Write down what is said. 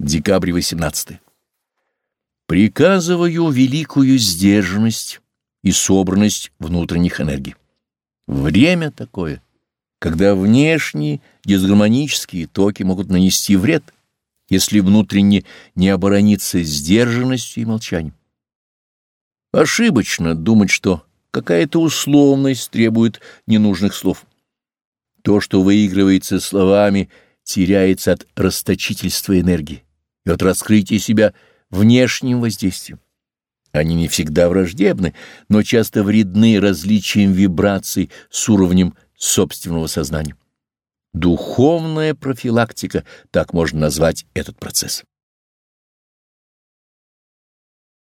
Декабрь 18. Приказываю великую сдержанность и собранность внутренних энергий. Время такое, когда внешние дисгармонические токи могут нанести вред, если внутренне не оборониться сдержанностью и молчанием. Ошибочно думать, что какая-то условность требует ненужных слов. То, что выигрывается словами, теряется от расточительства энергии от раскрытия себя внешним воздействием. Они не всегда враждебны, но часто вредны различием вибраций с уровнем собственного сознания. Духовная профилактика, так можно назвать этот процесс.